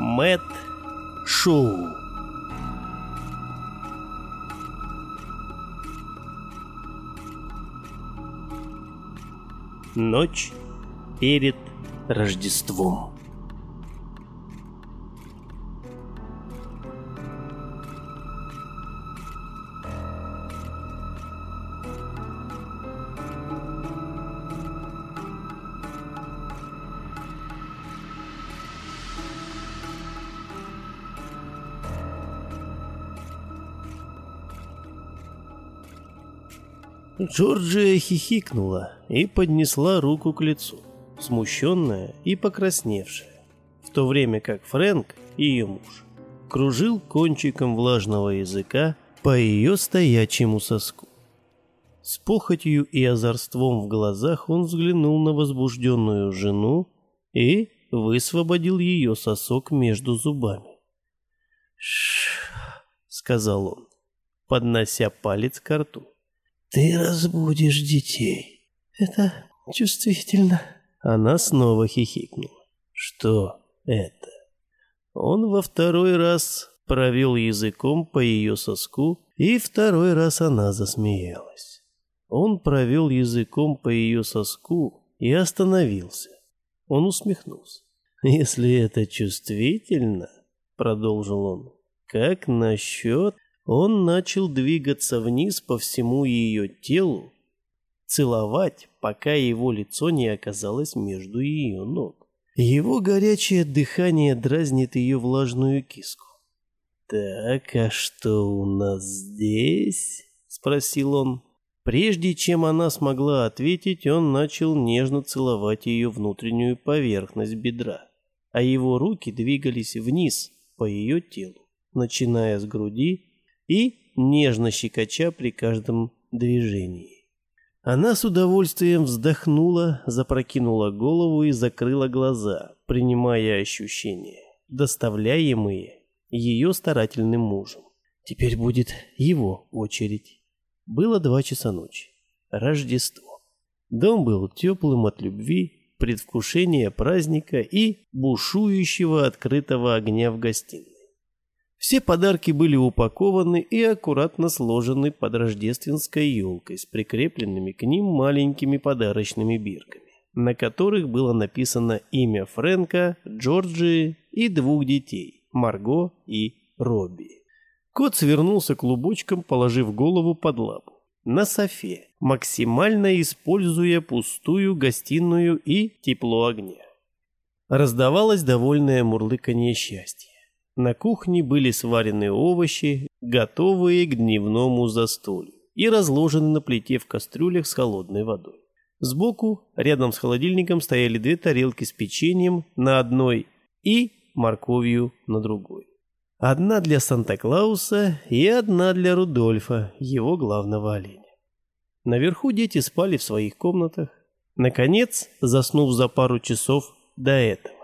Мэт Шоу. Ночь перед Рождеством. Джорджия хихикнула и поднесла руку к лицу, смущенная и покрасневшая, в то время как Фрэнк, ее муж, кружил кончиком влажного языка по ее стоячему соску. С похотью и озорством в глазах он взглянул на возбужденную жену и высвободил ее сосок между зубами. «Ш-ш-ш», сказал он, поднося палец к рту. Ты разбудишь детей. Это чувствительно. Она снова хихикнула. Что это? Он во второй раз провел языком по ее соску, и второй раз она засмеялась. Он провел языком по ее соску и остановился. Он усмехнулся. «Если это чувствительно, — продолжил он, — как насчет он начал двигаться вниз по всему ее телу, целовать, пока его лицо не оказалось между ее ног. Его горячее дыхание дразнит ее влажную киску. «Так, а что у нас здесь?» — спросил он. Прежде чем она смогла ответить, он начал нежно целовать ее внутреннюю поверхность бедра, а его руки двигались вниз по ее телу, начиная с груди и нежно щекоча при каждом движении. Она с удовольствием вздохнула, запрокинула голову и закрыла глаза, принимая ощущения, доставляемые ее старательным мужем. Теперь будет его очередь. Было два часа ночи. Рождество. Дом был теплым от любви, предвкушения праздника и бушующего открытого огня в гостиной. Все подарки были упакованы и аккуратно сложены под рождественской елкой с прикрепленными к ним маленькими подарочными бирками, на которых было написано имя Фрэнка, Джорджии и двух детей – Марго и Робби. Кот свернулся клубочком, положив голову под лапу. На софе, максимально используя пустую гостиную и тепло огня. Раздавалось довольное мурлыканье счастья. На кухне были сварены овощи, готовые к дневному застолью, и разложены на плите в кастрюлях с холодной водой. Сбоку, рядом с холодильником, стояли две тарелки с печеньем на одной и морковью на другой. Одна для Санта-Клауса и одна для Рудольфа, его главного оленя. Наверху дети спали в своих комнатах, наконец, заснув за пару часов до этого.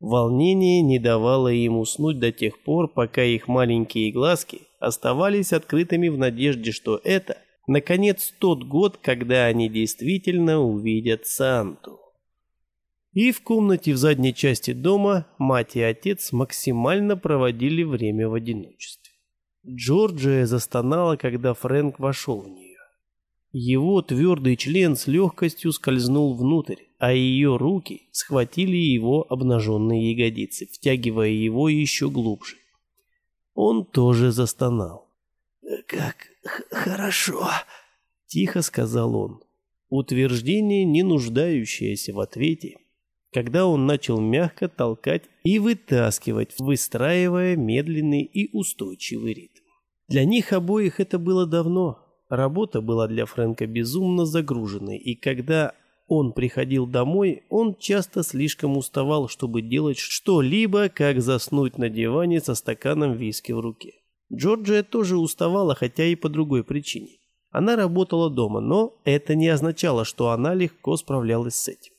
Волнение не давало им уснуть до тех пор, пока их маленькие глазки оставались открытыми в надежде, что это, наконец, тот год, когда они действительно увидят Санту. И в комнате в задней части дома мать и отец максимально проводили время в одиночестве. Джорджия застонала, когда Фрэнк вошел в нее. Его твердый член с легкостью скользнул внутрь, а ее руки схватили его обнаженные ягодицы, втягивая его еще глубже. Он тоже застонал. «Как хорошо!» — тихо сказал он. Утверждение, не нуждающееся в ответе, когда он начал мягко толкать и вытаскивать, выстраивая медленный и устойчивый ритм. Для них обоих это было давно, Работа была для Фрэнка безумно загруженной, и когда он приходил домой, он часто слишком уставал, чтобы делать что-либо, как заснуть на диване со стаканом виски в руке. Джорджия тоже уставала, хотя и по другой причине. Она работала дома, но это не означало, что она легко справлялась с этим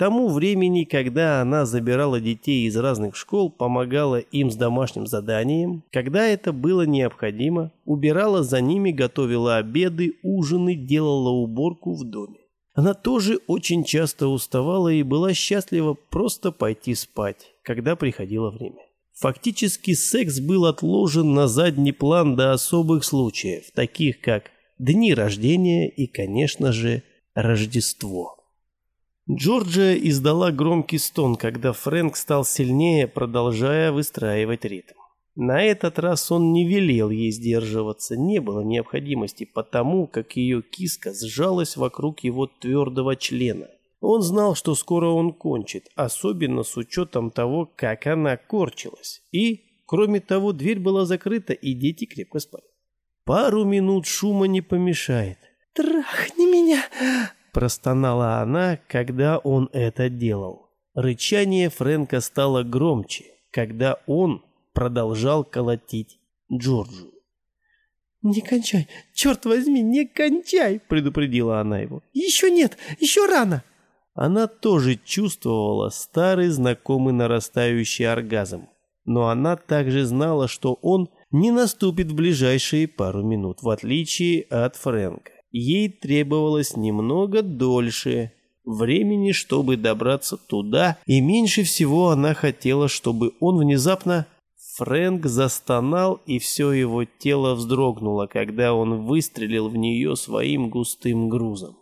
тому времени, когда она забирала детей из разных школ, помогала им с домашним заданием, когда это было необходимо, убирала за ними, готовила обеды, ужины, делала уборку в доме. Она тоже очень часто уставала и была счастлива просто пойти спать, когда приходило время. Фактически секс был отложен на задний план до особых случаев, таких как дни рождения и, конечно же, Рождество. Джорджия издала громкий стон, когда Фрэнк стал сильнее, продолжая выстраивать ритм. На этот раз он не велел ей сдерживаться, не было необходимости, потому как ее киска сжалась вокруг его твердого члена. Он знал, что скоро он кончит, особенно с учетом того, как она корчилась. И, кроме того, дверь была закрыта, и дети крепко спали. Пару минут шума не помешает. «Трахни меня!» – простонала она, когда он это делал. Рычание Фрэнка стало громче, когда он продолжал колотить Джорджу. «Не кончай! Черт возьми, не кончай!» – предупредила она его. «Еще нет! Еще рано!» Она тоже чувствовала старый знакомый нарастающий оргазм, но она также знала, что он не наступит в ближайшие пару минут, в отличие от Фрэнка. Ей требовалось немного дольше времени, чтобы добраться туда, и меньше всего она хотела, чтобы он внезапно... Фрэнк застонал, и все его тело вздрогнуло, когда он выстрелил в нее своим густым грузом.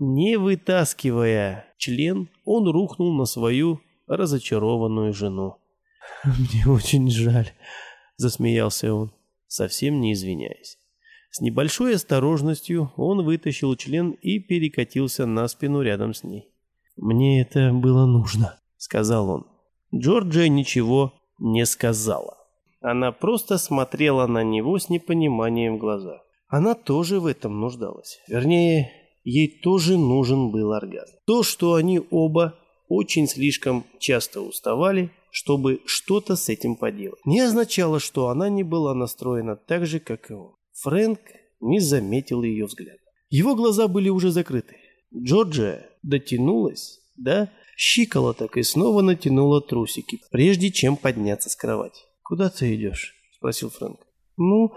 Не вытаскивая член, он рухнул на свою разочарованную жену. «Мне очень жаль», — засмеялся он, совсем не извиняясь. С небольшой осторожностью он вытащил член и перекатился на спину рядом с ней. «Мне это было нужно», — сказал он. Джорджия ничего не сказала. Она просто смотрела на него с непониманием в глазах. Она тоже в этом нуждалась. Вернее, ей тоже нужен был оргазм. То, что они оба очень слишком часто уставали, чтобы что-то с этим поделать, не означало, что она не была настроена так же, как и он. Фрэнк не заметил ее взгляд. Его глаза были уже закрыты. Джорджия дотянулась до щиколоток и снова натянула трусики, прежде чем подняться с кровати. «Куда ты идешь?» – спросил Фрэнк. «Ну,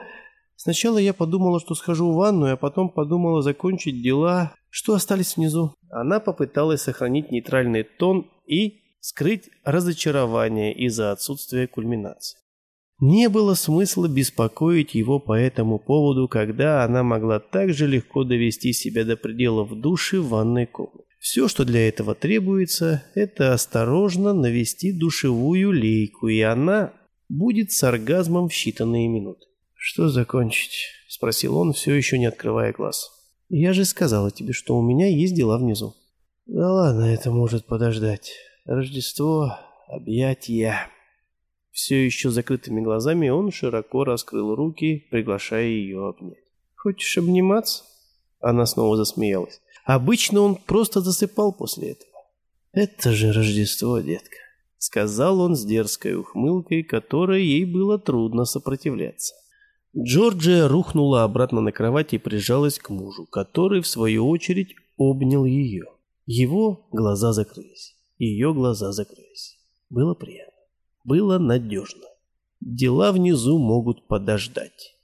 Сначала я подумала, что схожу в ванную, а потом подумала закончить дела, что остались внизу. Она попыталась сохранить нейтральный тон и скрыть разочарование из-за отсутствия кульминации. Не было смысла беспокоить его по этому поводу, когда она могла так же легко довести себя до предела в душе в ванной комнате. Все, что для этого требуется, это осторожно навести душевую лейку, и она будет с оргазмом в считанные минуты. «Что закончить?» — спросил он, все еще не открывая глаз. «Я же сказала тебе, что у меня есть дела внизу». «Да ладно, это может подождать. Рождество, объятия». Все еще закрытыми глазами он широко раскрыл руки, приглашая ее обнять. «Хочешь обниматься?» Она снова засмеялась. Обычно он просто засыпал после этого. «Это же Рождество, детка», — сказал он с дерзкой ухмылкой, которой ей было трудно сопротивляться. Джорджия рухнула обратно на кровать и прижалась к мужу, который, в свою очередь, обнял ее. Его глаза закрылись. Ее глаза закрылись. Было приятно. Было надежно. Дела внизу могут подождать.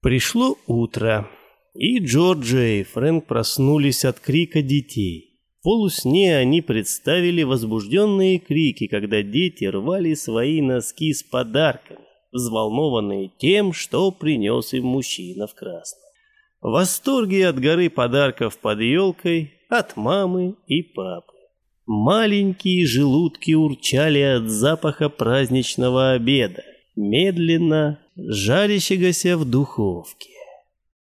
Пришло утро, и Джорджия и Фрэнк проснулись от крика детей. В полусне они представили возбужденные крики, когда дети рвали свои носки с подарками взволнованные тем, что принес им мужчина в красном. В восторге от горы подарков под елкой, от мамы и папы. Маленькие желудки урчали от запаха праздничного обеда, медленно жарящегося в духовке.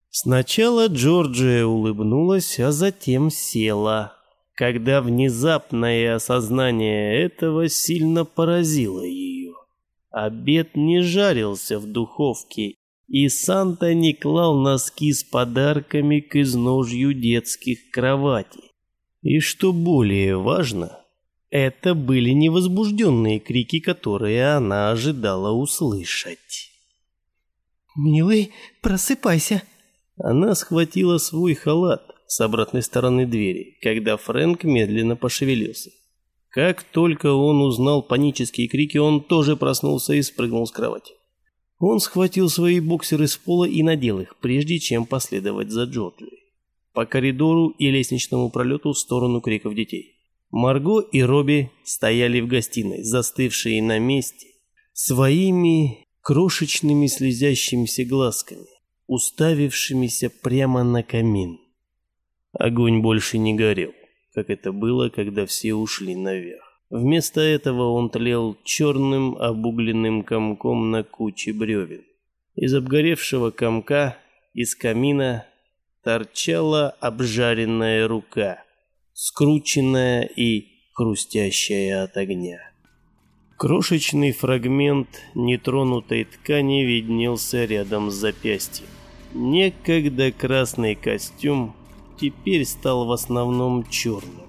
Сначала Джорджия улыбнулась, а затем села, когда внезапное осознание этого сильно поразило ее. Обед не жарился в духовке, и Санта не клал носки с подарками к изножью детских кроватей. И что более важно, это были невозбужденные крики, которые она ожидала услышать. «Милый, просыпайся!» Она схватила свой халат с обратной стороны двери, когда Фрэнк медленно пошевелился. Как только он узнал панические крики, он тоже проснулся и спрыгнул с кровати. Он схватил свои боксеры с пола и надел их, прежде чем последовать за Джорджией. По коридору и лестничному пролету в сторону криков детей. Марго и Робби стояли в гостиной, застывшие на месте, своими крошечными слезящимися глазками, уставившимися прямо на камин. Огонь больше не горел, как это было, когда все ушли наверх. Вместо этого он тлел черным обугленным комком на куче бревен. Из обгоревшего комка из камина торчала обжаренная рука, скрученная и хрустящая от огня. Крошечный фрагмент нетронутой ткани виднелся рядом с запястьем. Некогда красный костюм теперь стал в основном черным.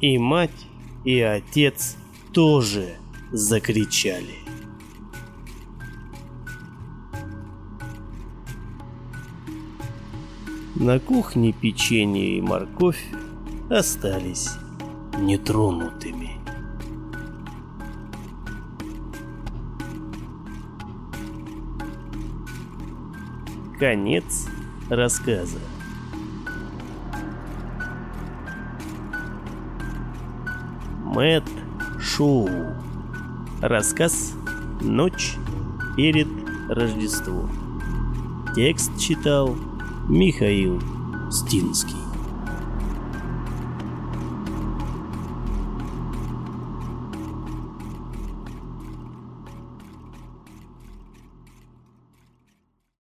И мать, и отец тоже закричали. На кухне печенье и морковь остались нетронутыми. Конец рассказа. Мэтт Шоу. Рассказ «Ночь перед Рождеством». Текст читал Михаил Стинский.